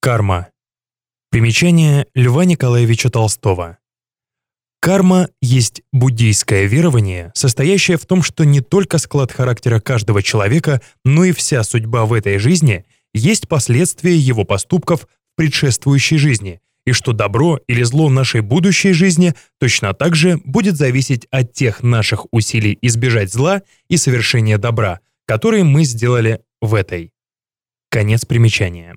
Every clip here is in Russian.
Карма. Примечание Льва Николаевича Толстого. Карма есть буддийское верование, состоящее в том, что не только склад характера каждого человека, но и вся судьба в этой жизни есть последствия его поступков в предшествующей жизни, и что добро или зло нашей будущей жизни точно так же будет зависеть от тех наших усилий избежать зла и совершения добра, которые мы сделали в этой. Конец примечания.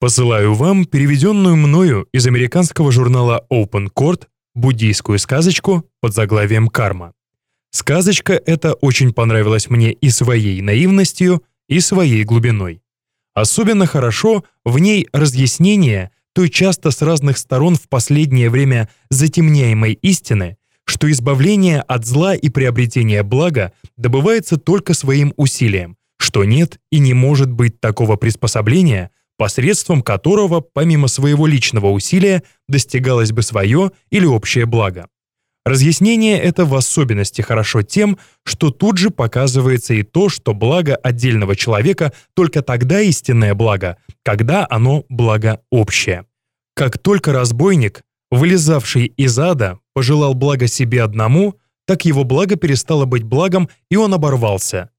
Посылаю вам переведенную мною из американского журнала Open Court буддийскую сказочку под заглавием «Карма». Сказочка эта очень понравилась мне и своей наивностью, и своей глубиной. Особенно хорошо в ней разъяснение той часто с разных сторон в последнее время затемняемой истины, что избавление от зла и приобретение блага добывается только своим усилием, что нет и не может быть такого приспособления, посредством которого, помимо своего личного усилия, достигалось бы свое или общее благо. Разъяснение это в особенности хорошо тем, что тут же показывается и то, что благо отдельного человека только тогда истинное благо, когда оно благо общее. Как только разбойник, вылезавший из ада, пожелал блага себе одному, так его благо перестало быть благом, и он оборвался.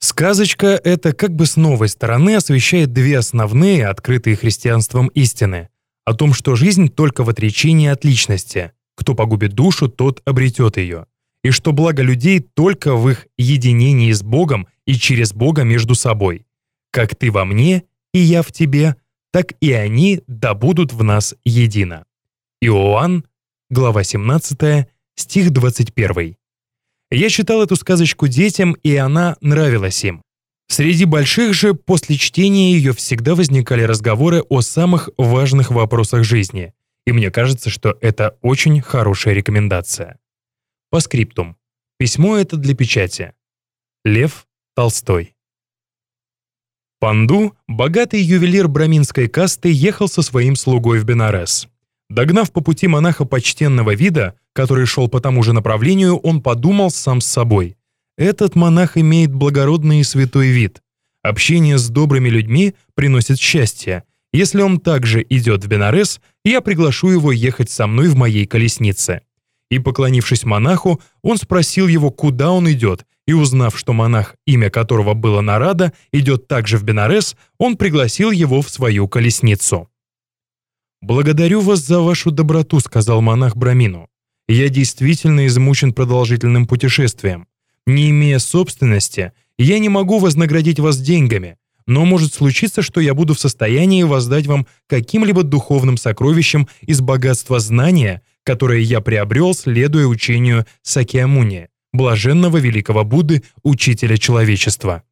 Сказочка эта как бы с новой стороны освещает две основные, открытые христианством истины. О том, что жизнь только в отречении от личности. Кто погубит душу, тот обретет ее. И что благо людей только в их единении с Богом и через Бога между собой. Как ты во мне, и я в тебе, так и они да будут в нас едино. Иоанн, глава 17, стих 21. Я читал эту сказочку детям, и она нравилась им. Среди больших же после чтения ее всегда возникали разговоры о самых важных вопросах жизни, и мне кажется, что это очень хорошая рекомендация. По скриптум. Письмо это для печати. Лев Толстой. Панду, богатый ювелир браминской касты, ехал со своим слугой в Бенарес. Догнав по пути монаха почтенного вида, который шел по тому же направлению, он подумал сам с собой. Этот монах имеет благородный и святой вид. Общение с добрыми людьми приносит счастье. Если он также идет в Бенарес, я приглашу его ехать со мной в моей колеснице. И, поклонившись монаху, он спросил его, куда он идет, и узнав, что монах, имя которого было Нарада, идет также в Бенарес, он пригласил его в свою колесницу. «Благодарю вас за вашу доброту», — сказал монах Брамину. «Я действительно измучен продолжительным путешествием. Не имея собственности, я не могу вознаградить вас деньгами, но может случиться, что я буду в состоянии воздать вам каким-либо духовным сокровищем из богатства знания, которое я приобрел, следуя учению Сакьямуни, блаженного великого Будды, учителя человечества».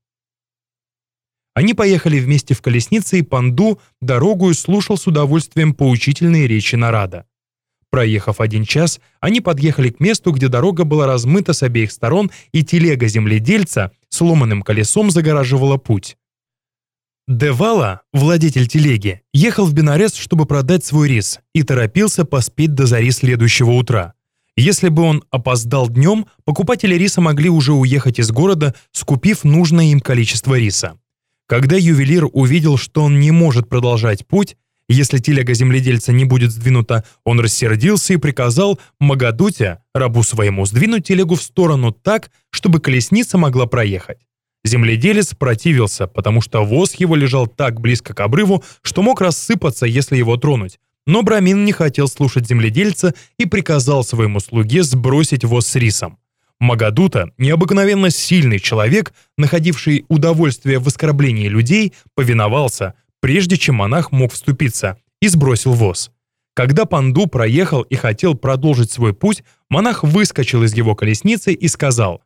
Они поехали вместе в колеснице, и Панду дорогую слушал с удовольствием поучительные речи Нарада. Проехав один час, они подъехали к месту, где дорога была размыта с обеих сторон, и телега земледельца сломанным колесом загораживала путь. Девала, владетель телеги, ехал в Бенарес, чтобы продать свой рис, и торопился поспеть до зари следующего утра. Если бы он опоздал днем, покупатели риса могли уже уехать из города, скупив нужное им количество риса. Когда ювелир увидел, что он не может продолжать путь, если телега земледельца не будет сдвинута, он рассердился и приказал Магадуте, рабу своему, сдвинуть телегу в сторону так, чтобы колесница могла проехать. Земледелец противился, потому что воз его лежал так близко к обрыву, что мог рассыпаться, если его тронуть. Но Брамин не хотел слушать земледельца и приказал своему слуге сбросить воз с рисом. Магадута, необыкновенно сильный человек, находивший удовольствие в оскорблении людей, повиновался, прежде чем монах мог вступиться, и сбросил воз. Когда Панду проехал и хотел продолжить свой путь, монах выскочил из его колесницы и сказал,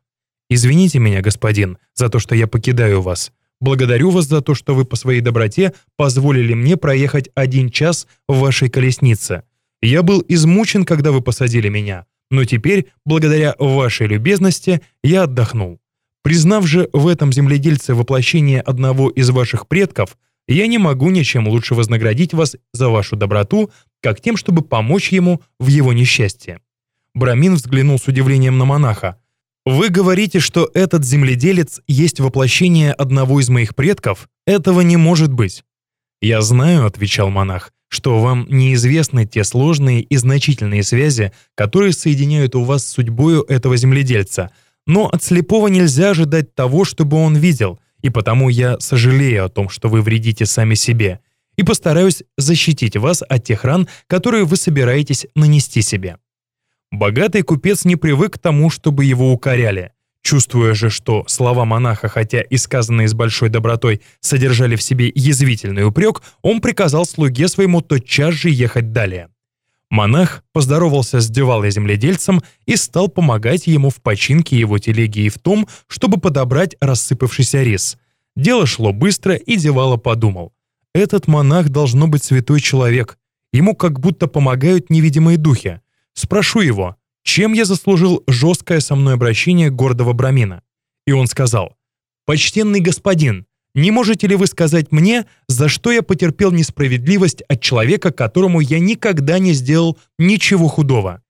«Извините меня, господин, за то, что я покидаю вас. Благодарю вас за то, что вы по своей доброте позволили мне проехать один час в вашей колеснице. Я был измучен, когда вы посадили меня, но теперь, благодаря вашей любезности, я отдохнул. Признав же в этом земледельце воплощение одного из ваших предков, я не могу ничем лучше вознаградить вас за вашу доброту, как тем, чтобы помочь ему в его несчастье». Брамин взглянул с удивлением на монаха. «Вы говорите, что этот земледелец есть воплощение одного из моих предков? Этого не может быть». «Я знаю», — отвечал монах, «что вам неизвестны те сложные и значительные связи, которые соединяют у вас с судьбою этого земледельца, но от слепого нельзя ожидать того, чтобы он видел, и потому я сожалею о том, что вы вредите сами себе, и постараюсь защитить вас от тех ран, которые вы собираетесь нанести себе». Богатый купец не привык к тому, чтобы его укоряли. Чувствуя же, что слова монаха, хотя и сказанные с большой добротой, содержали в себе язвительный упрек, он приказал слуге своему тотчас же ехать далее. Монах поздоровался с девалой земледельцем и стал помогать ему в починке его телеги и в том, чтобы подобрать рассыпавшийся рис. Дело шло быстро, и девала подумал. «Этот монах должно быть святой человек. Ему как будто помогают невидимые духи. Спрошу его, чем я заслужил жесткое со мной обращение гордого Брамина. И он сказал, «Почтенный господин, не можете ли вы сказать мне, за что я потерпел несправедливость от человека, которому я никогда не сделал ничего худого?»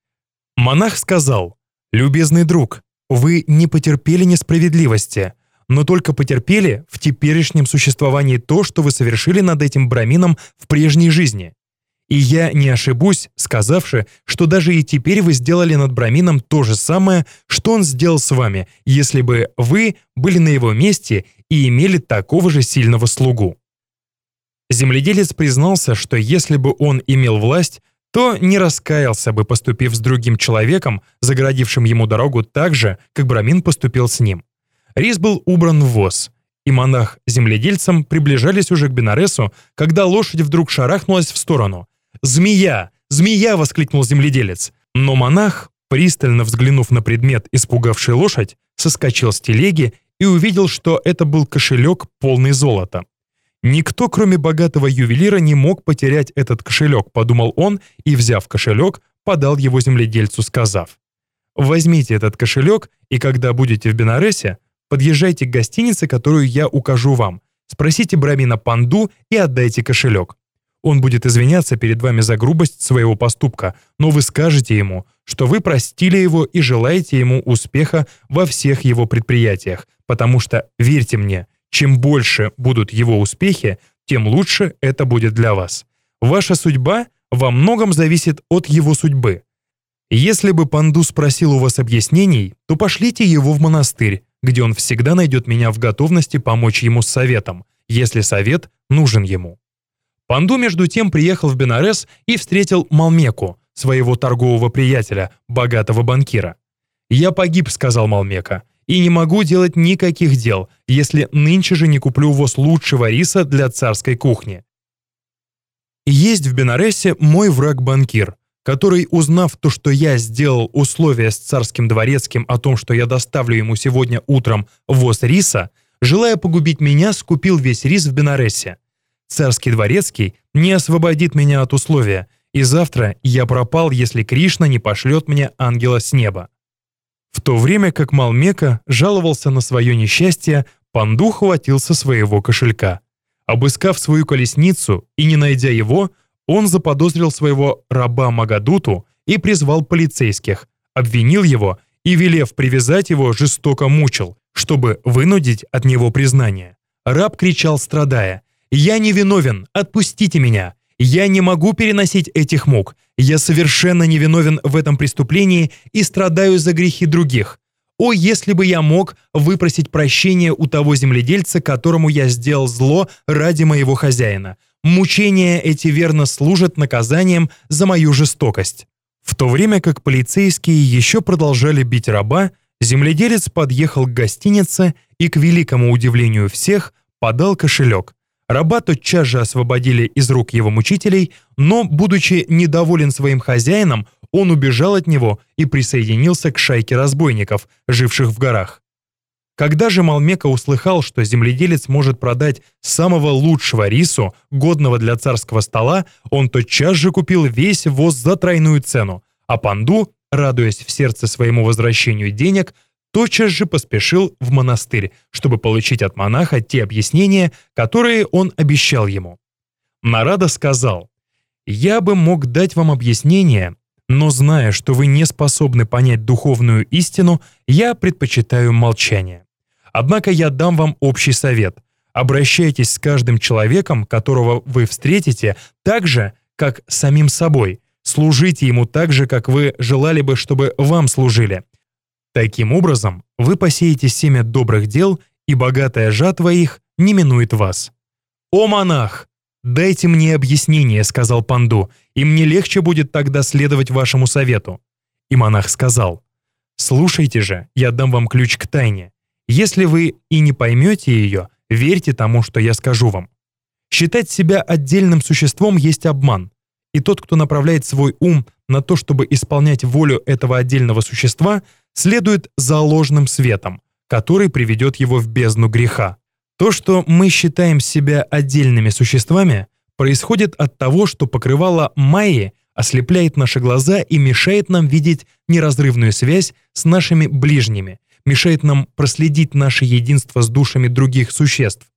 Монах сказал, «Любезный друг, вы не потерпели несправедливости, но только потерпели в теперешнем существовании то, что вы совершили над этим брамином в прежней жизни. И я не ошибусь, сказавши, что даже и теперь вы сделали над Брамином то же самое, что он сделал с вами, если бы вы были на его месте и имели такого же сильного слугу. Земледелец признался, что если бы он имел власть, то не раскаялся бы, поступив с другим человеком, загородившим ему дорогу так же, как Брамин поступил с ним. Рис был убран в воз, и монах земледельцам приближались уже к Бенаресу, когда лошадь вдруг шарахнулась в сторону. «Змея! Змея!» — воскликнул земледелец. Но монах, пристально взглянув на предмет, испугавший лошадь, соскочил с телеги и увидел, что это был кошелек, полный золота. «Никто, кроме богатого ювелира, не мог потерять этот кошелек», — подумал он, и, взяв кошелек, подал его земледельцу, сказав, «Возьмите этот кошелек, и когда будете в Бенаресе, подъезжайте к гостинице, которую я укажу вам, спросите Брамина Панду и отдайте кошелек. Он будет извиняться перед вами за грубость своего поступка, но вы скажете ему, что вы простили его и желаете ему успеха во всех его предприятиях, потому что, верьте мне, чем больше будут его успехи, тем лучше это будет для вас. Ваша судьба во многом зависит от его судьбы. Если бы Панду спросил у вас объяснений, то пошлите его в монастырь, где он всегда найдет меня в готовности помочь ему с советом, если совет нужен ему. Панду между тем приехал в Бенарес и встретил Малмеку, своего торгового приятеля, богатого банкира. «Я погиб», — сказал Малмека, «и не могу делать никаких дел, если нынче же не куплю воз лучшего риса для царской кухни». Есть в Бенаресе мой враг-банкир, который, узнав то, что я сделал условия с царским дворецким о том, что я доставлю ему сегодня утром воз риса, желая погубить меня, скупил весь рис в Бенаресе. Царский дворецкий не освободит меня от условия, и завтра я пропал, если Кришна не пошлет мне ангела с неба. В то время как Малмека жаловался на свое несчастье, Панду хватился своего кошелька. Обыскав свою колесницу и не найдя его, он заподозрил своего раба Магадуту и призвал полицейских, обвинил его и, велев привязать его, жестоко мучил, чтобы вынудить от него признание. Раб кричал, страдая, «Я не виновен, отпустите меня! Я не могу переносить этих мук. Я совершенно не виновен в этом преступлении и страдаю за грехи других. О, если бы я мог выпросить прощения у того земледельца, которому я сделал зло ради моего хозяина. Мучения эти верно служат наказанием за мою жестокость». В то время как полицейские еще продолжали бить раба, земледелец подъехал к гостинице и, к великому удивлению всех, подал кошелек, Раба тотчас же освободили из рук его мучителей, но, будучи недоволен своим хозяином, он убежал от него и присоединился к шайке разбойников, живших в горах. Когда же Малмека услыхал, что земледелец может продать самого лучшего рису, годного для царского стола, он тотчас же купил весь воз за тройную цену, а Панду, радуясь в сердце своему возвращению денег, тотчас же поспешил в монастырь, чтобы получить от монаха те объяснения, которые он обещал ему. Нарада сказал, «Я бы мог дать вам объяснение, Но зная, что вы не способны понять духовную истину, я предпочитаю молчание. Однако я дам вам общий совет. Обращайтесь с каждым человеком, которого вы встретите, так же, как самим собой. Служите ему так же, как вы желали бы, чтобы вам служили. Таким образом, вы посеете семя добрых дел, и богатая жатва их не минует вас. «О, монах! Дайте мне объяснение», — сказал Панду, «и мне легче будет тогда следовать вашему совету». И монах сказал, «Слушайте же, я дам вам ключ к тайне. Если вы и не поймете ее, верьте тому, что я скажу вам. Считать себя отдельным существом есть обман, и тот, кто направляет свой ум на то, чтобы исполнять волю этого отдельного существа, следует за ложным светом, который приведет его в бездну греха. То, что мы считаем себя отдельными существами, происходит от того, что покрывало Майи ослепляет наши глаза и мешает нам видеть неразрывную связь с нашими ближними, мешает нам проследить наше единство с душами других существ.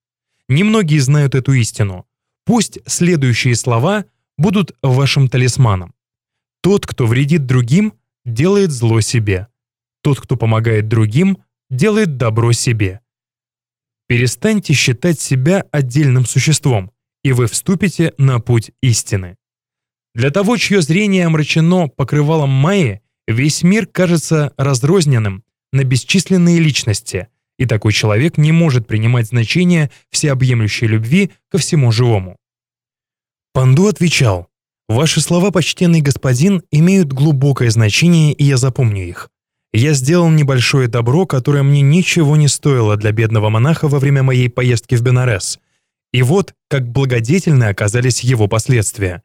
Немногие знают эту истину. Пусть следующие слова будут вашим талисманом. Тот, кто вредит другим, делает зло себе. Тот, кто помогает другим, делает добро себе. Перестаньте считать себя отдельным существом, и вы вступите на путь истины. Для того, чье зрение омрачено покрывалом Майи, весь мир кажется разрозненным на бесчисленные личности, и такой человек не может принимать значение всеобъемлющей любви ко всему живому. Панду отвечал, «Ваши слова, почтенный господин, имеют глубокое значение, и я запомню их. Я сделал небольшое добро, которое мне ничего не стоило для бедного монаха во время моей поездки в Бенарес. И вот, как благодетельны оказались его последствия.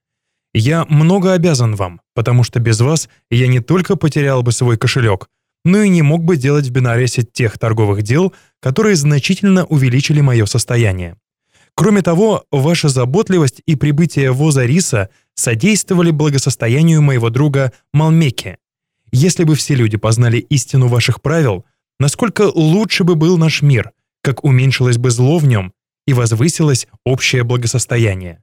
Я много обязан вам, потому что без вас я не только потерял бы свой кошелек, но и не мог бы делать в Бенаресе тех торговых дел, которые значительно увеличили мое состояние. Кроме того, ваша заботливость и прибытие воза риса содействовали благосостоянию моего друга Малмеки. Если бы все люди познали истину ваших правил, насколько лучше бы был наш мир, как уменьшилось бы зло в нем и возвысилось общее благосостояние.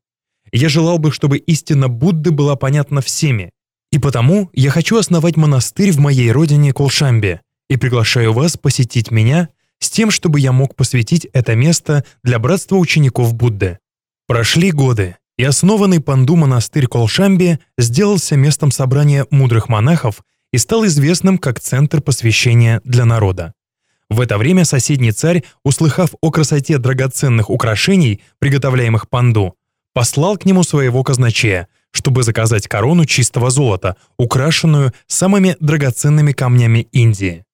Я желал бы, чтобы истина Будды была понятна всеми, и потому я хочу основать монастырь в моей родине Колшамбе и приглашаю вас посетить меня с тем, чтобы я мог посвятить это место для братства учеников Будды. Прошли годы, и основанный Панду монастырь Колшамби сделался местом собрания мудрых монахов и стал известным как центр посвящения для народа. В это время соседний царь, услыхав о красоте драгоценных украшений, приготовляемых Панду, послал к нему своего казначея, чтобы заказать корону чистого золота, украшенную самыми драгоценными камнями Индии.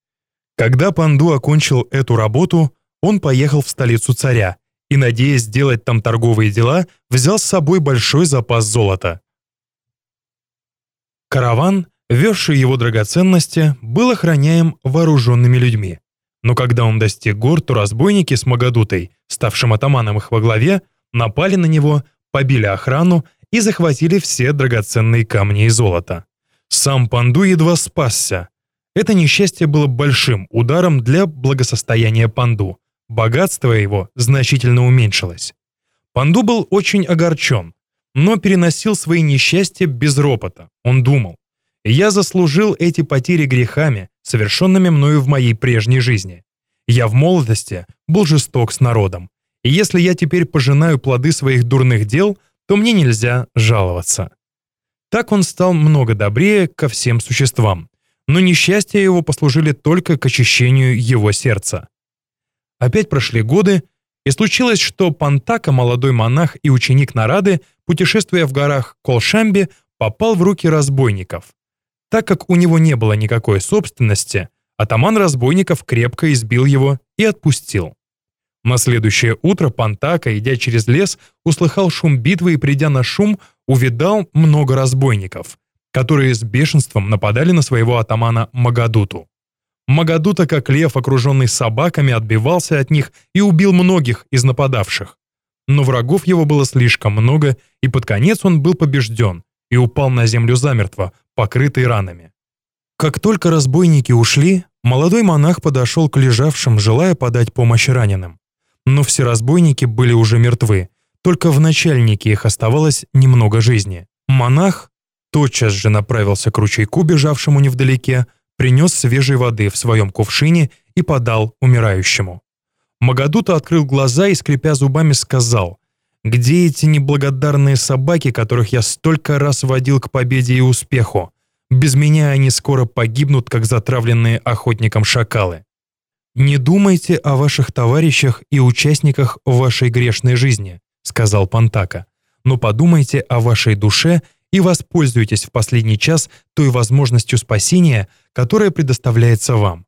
Когда Панду окончил эту работу, он поехал в столицу царя и, надеясь сделать там торговые дела, взял с собой большой запас золота. Караван, везший его драгоценности, был охраняем вооруженными людьми. Но когда он достиг гор, то разбойники с Магадутой, ставшим атаманом их во главе, напали на него, побили охрану и захватили все драгоценные камни и золото. Сам Панду едва спасся, это несчастье было большим ударом для благосостояния Панду. Богатство его значительно уменьшилось. Панду был очень огорчен, но переносил свои несчастья без ропота. Он думал, «Я заслужил эти потери грехами, совершенными мною в моей прежней жизни. Я в молодости был жесток с народом, и если я теперь пожинаю плоды своих дурных дел, то мне нельзя жаловаться». Так он стал много добрее ко всем существам, но несчастья его послужили только к очищению его сердца. Опять прошли годы, и случилось, что Пантака, молодой монах и ученик Нарады, путешествуя в горах Колшамби, попал в руки разбойников. Так как у него не было никакой собственности, атаман разбойников крепко избил его и отпустил. На следующее утро Пантака, идя через лес, услыхал шум битвы и, придя на шум, увидал много разбойников, которые с бешенством нападали на своего атамана Магадуту. Магадута, как лев, окруженный собаками, отбивался от них и убил многих из нападавших. Но врагов его было слишком много, и под конец он был побежден и упал на землю замертво, покрытый ранами. Как только разбойники ушли, молодой монах подошел к лежавшим, желая подать помощь раненым. Но все разбойники были уже мертвы, только в начальнике их оставалось немного жизни. Монах тотчас же направился к ручейку, бежавшему невдалеке, принес свежей воды в своем кувшине и подал умирающему. Магадута открыл глаза и, скрипя зубами, сказал, «Где эти неблагодарные собаки, которых я столько раз водил к победе и успеху? Без меня они скоро погибнут, как затравленные охотником шакалы. Не думайте о ваших товарищах и участниках вашей грешной жизни», сказал Пантака, «но подумайте о вашей душе и воспользуйтесь в последний час той возможностью спасения, которая предоставляется вам.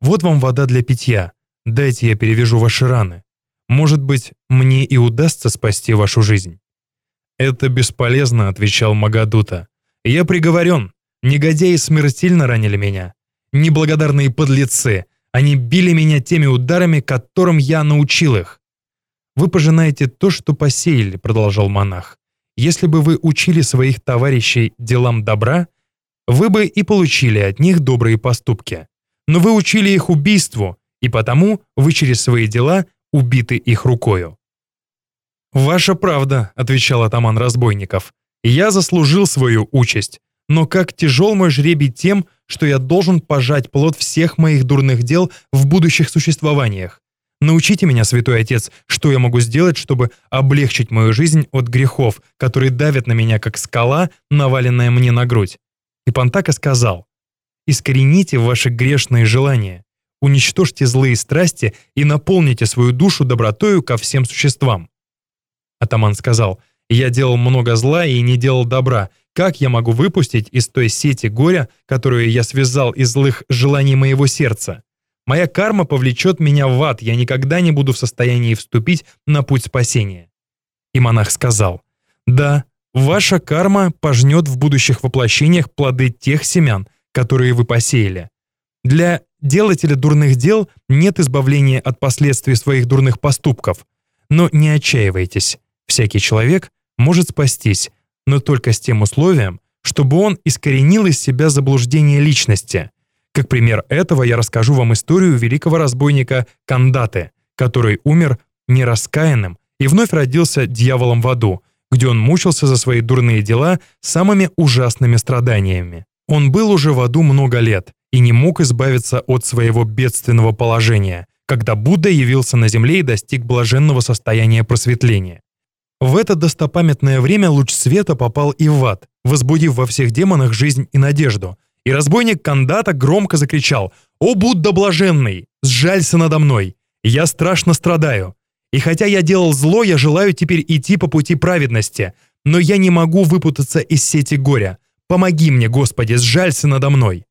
Вот вам вода для питья. Дайте я перевяжу ваши раны. Может быть, мне и удастся спасти вашу жизнь». «Это бесполезно», — отвечал Магадута. «Я приговорен. Негодяи смертельно ранили меня. Неблагодарные подлецы. Они били меня теми ударами, которым я научил их». «Вы пожинаете то, что посеяли», — продолжал монах. «Если бы вы учили своих товарищей делам добра, вы бы и получили от них добрые поступки. Но вы учили их убийству, и потому вы через свои дела убиты их рукою». «Ваша правда», — отвечал атаман разбойников. «Я заслужил свою участь, но как тяжел мой жребий тем, что я должен пожать плод всех моих дурных дел в будущих существованиях. Научите меня, святой отец, что я могу сделать, чтобы облегчить мою жизнь от грехов, которые давят на меня, как скала, наваленная мне на грудь. И Пантака сказал, «Искорените ваши грешные желания, уничтожьте злые страсти и наполните свою душу добротою ко всем существам». Атаман сказал, «Я делал много зла и не делал добра. Как я могу выпустить из той сети горя, которую я связал из злых желаний моего сердца? Моя карма повлечет меня в ад, я никогда не буду в состоянии вступить на путь спасения». И монах сказал, «Да, Ваша карма пожнет в будущих воплощениях плоды тех семян, которые вы посеяли. Для делателя дурных дел нет избавления от последствий своих дурных поступков. Но не отчаивайтесь. Всякий человек может спастись, но только с тем условием, чтобы он искоренил из себя заблуждение личности. Как пример этого я расскажу вам историю великого разбойника Кандаты, который умер нераскаянным и вновь родился дьяволом в аду, где он мучился за свои дурные дела самыми ужасными страданиями. Он был уже в аду много лет и не мог избавиться от своего бедственного положения, когда Будда явился на земле и достиг блаженного состояния просветления. В это достопамятное время луч света попал и в ад, возбудив во всех демонах жизнь и надежду. И разбойник Кандата громко закричал «О, Будда блаженный, сжалься надо мной! Я страшно страдаю! И хотя я делал зло, я желаю теперь идти по пути праведности, но я не могу выпутаться из сети горя. Помоги мне, Господи, сжалься надо мной.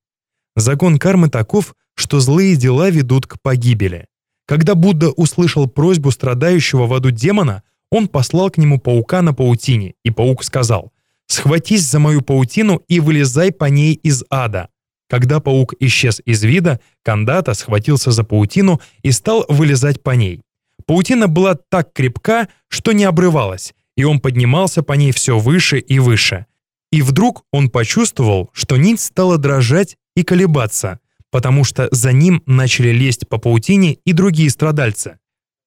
Закон кармы таков, что злые дела ведут к погибели. Когда Будда услышал просьбу страдающего в аду демона, он послал к нему паука на паутине, и паук сказал, «Схватись за мою паутину и вылезай по ней из ада». Когда паук исчез из вида, Кандата схватился за паутину и стал вылезать по ней. Паутина была так крепка, что не обрывалась, и он поднимался по ней все выше и выше. И вдруг он почувствовал, что нить стала дрожать и колебаться, потому что за ним начали лезть по паутине и другие страдальцы.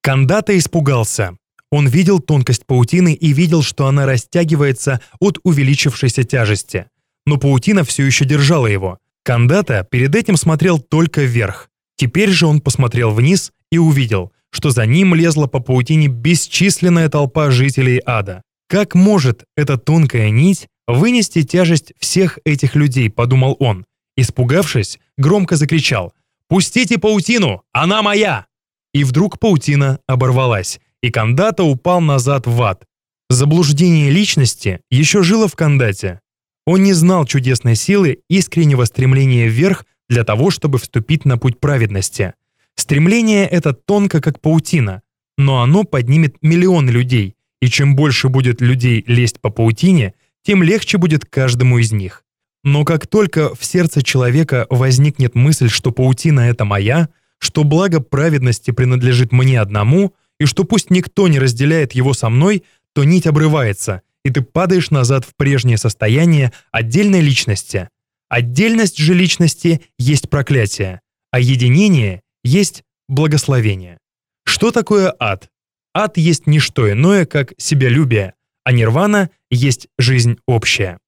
Кандата испугался. Он видел тонкость паутины и видел, что она растягивается от увеличившейся тяжести. Но паутина все еще держала его. Кандата перед этим смотрел только вверх. Теперь же он посмотрел вниз и увидел, что за ним лезла по паутине бесчисленная толпа жителей ада. Как может эта тонкая нить вынести тяжесть всех этих людей, подумал он. Испугавшись, громко закричал «Пустите паутину! Она моя!» И вдруг паутина оборвалась, и Кандата упал назад в ад. Заблуждение личности еще жило в Кандате. Он не знал чудесной силы искреннего стремления вверх для того, чтобы вступить на путь праведности. Стремление это тонко, как паутина, но оно поднимет миллионы людей, и чем больше будет людей лезть по паутине, тем легче будет каждому из них. Но как только в сердце человека возникнет мысль, что паутина — это моя, что благо праведности принадлежит мне одному, и что пусть никто не разделяет его со мной, то нить обрывается, и ты падаешь назад в прежнее состояние отдельной личности. Отдельность же личности есть проклятие, а единение есть благословение. Что такое ад? Ад есть не что иное, как себялюбие, а нирвана есть жизнь общая.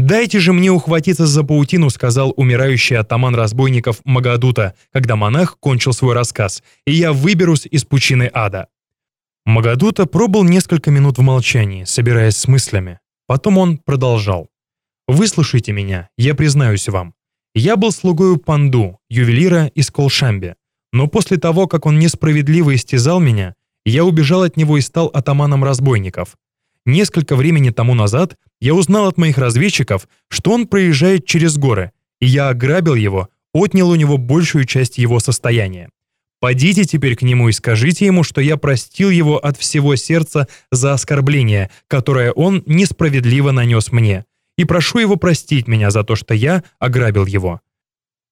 «Дайте же мне ухватиться за паутину», сказал умирающий атаман разбойников Магадута, когда монах кончил свой рассказ, «и я выберусь из пучины ада». Магадута пробыл несколько минут в молчании, собираясь с мыслями. Потом он продолжал. «Выслушайте меня, я признаюсь вам. Я был слугою Панду, ювелира из Колшамби. Но после того, как он несправедливо истязал меня, я убежал от него и стал атаманом разбойников. Несколько времени тому назад я узнал от моих разведчиков, что он проезжает через горы, и я ограбил его, отнял у него большую часть его состояния. Подите теперь к нему и скажите ему, что я простил его от всего сердца за оскорбление, которое он несправедливо нанес мне, и прошу его простить меня за то, что я ограбил его.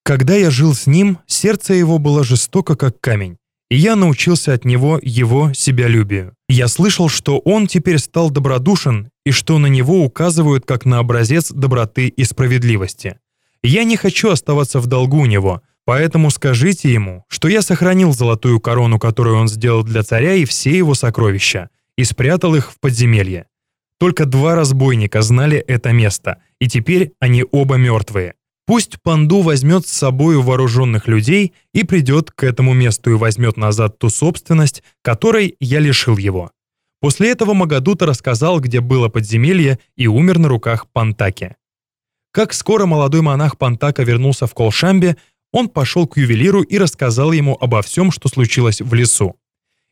Когда я жил с ним, сердце его было жестоко, как камень, и я научился от него его себялюбию. Я слышал, что он теперь стал добродушен и что на него указывают как на образец доброты и справедливости. Я не хочу оставаться в долгу у него, поэтому скажите ему, что я сохранил золотую корону, которую он сделал для царя, и все его сокровища, и спрятал их в подземелье. Только два разбойника знали это место, и теперь они оба мертвые. Пусть Панду возьмет с собой вооруженных людей и придет к этому месту и возьмет назад ту собственность, которой я лишил его. После этого Магадута рассказал, где было подземелье, и умер на руках Пантаки. Как скоро молодой монах Пантака вернулся в Колшамбе, он пошел к ювелиру и рассказал ему обо всем, что случилось в лесу.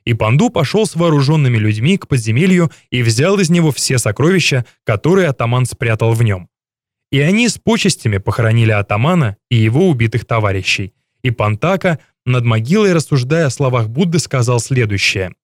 И Панду пошел с вооруженными людьми к подземелью и взял из него все сокровища, которые атаман спрятал в нем. И они с почестями похоронили атамана и его убитых товарищей. И Пантака, над могилой рассуждая о словах Будды, сказал следующее.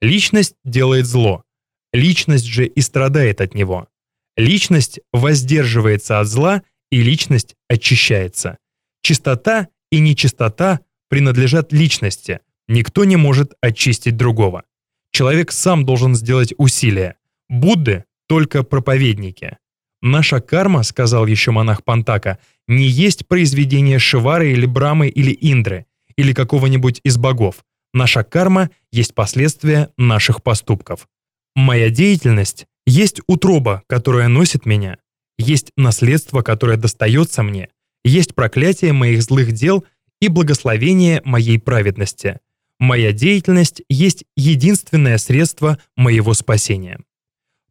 «Личность делает зло, личность же и страдает от него. Личность воздерживается от зла, и личность очищается. Чистота и нечистота принадлежат личности, никто не может очистить другого. Человек сам должен сделать усилия. Будды — только проповедники. «Наша карма, — сказал еще монах Пантака, — не есть произведение Шивары или Брамы или Индры, или какого-нибудь из богов. Наша карма есть последствия наших поступков. Моя деятельность есть утроба, которая носит меня, есть наследство, которое достается мне, есть проклятие моих злых дел и благословение моей праведности. Моя деятельность есть единственное средство моего спасения.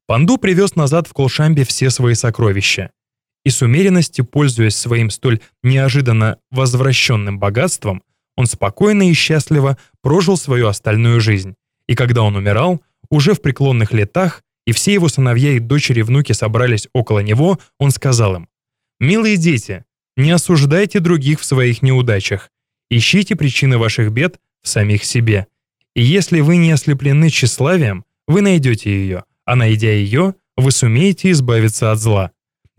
Панду привез назад в Колшамбе все свои сокровища. И с умеренностью, пользуясь своим столь неожиданно возвращенным богатством, он спокойно и счастливо прожил свою остальную жизнь. И когда он умирал, уже в преклонных летах, и все его сыновья и дочери внуки собрались около него, он сказал им, «Милые дети, не осуждайте других в своих неудачах, ищите причины ваших бед в самих себе. И если вы не ослеплены тщеславием, вы найдете ее, а найдя ее, вы сумеете избавиться от зла.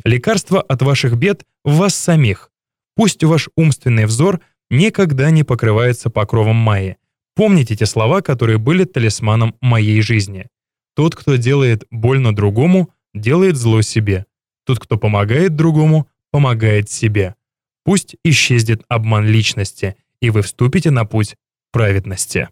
Лекарство от ваших бед в вас самих. Пусть ваш умственный взор никогда не покрывается покровом Майи. Помните те слова, которые были талисманом моей жизни. Тот, кто делает больно другому, делает зло себе. Тот, кто помогает другому, помогает себе. Пусть исчезнет обман личности, и вы вступите на путь праведности.